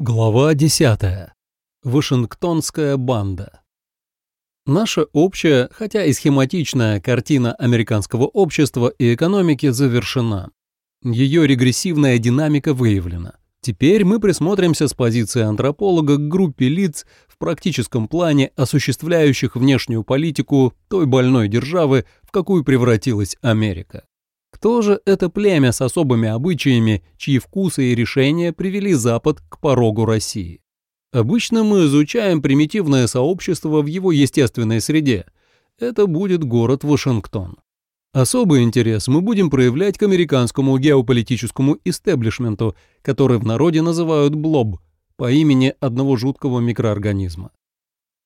Глава 10. Вашингтонская банда. Наша общая, хотя и схематичная, картина американского общества и экономики завершена. Ее регрессивная динамика выявлена. Теперь мы присмотримся с позиции антрополога к группе лиц в практическом плане, осуществляющих внешнюю политику той больной державы, в какую превратилась Америка. Кто же это племя с особыми обычаями, чьи вкусы и решения привели Запад к порогу России? Обычно мы изучаем примитивное сообщество в его естественной среде. Это будет город Вашингтон. Особый интерес мы будем проявлять к американскому геополитическому истеблишменту, который в народе называют БЛОБ, по имени одного жуткого микроорганизма.